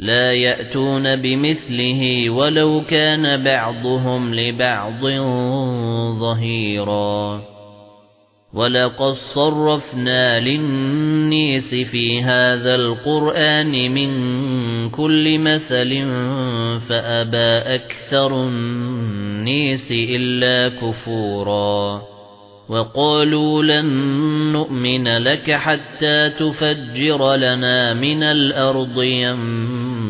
لا يأتون بمثله ولو كان بعضهم لبعض ظهيرا. ولقد صرفنا للنيس في هذا القرآن من كل مثل فأبى أكثر النيس إلا كفورا. وقالوا لن نؤمن لك حتى تفجر لنا من الأرض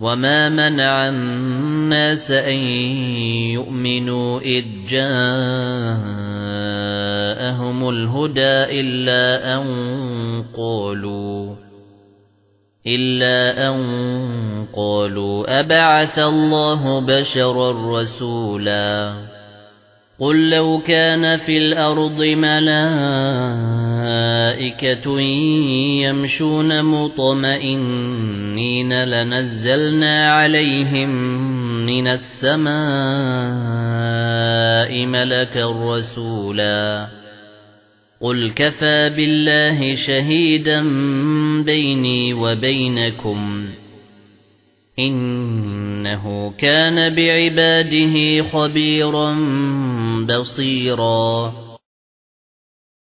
وَمَا مَنَعَ النَّاسَ أَن يُؤْمِنُوا إِذْ جَاءَهُمُ الْهُدَى إِلَّا أَن قَالُوا إِلَّا أَن قَالُوا أَبَعَثَ اللَّهُ بَشَرًا رَّسُولًا قُل لَّوْ كَانَ فِي الْأَرْضِ مَلَائِكَةٌ يَمْشُونَ مُطْمَئِنِّينَ لَنَزَّلْنَا عَلَيْهِم مِّنَ السَّمَاءِ مَلَكًا رَّسُولًا. قُلْ كَفَى بِاللَّهِ شَهِيدًا بَيْنِي وَبَيْنَكُمْ. إِنَّهُ كَانَ بِعِبَادِهِ خَبِيرًا بَصِيرًا.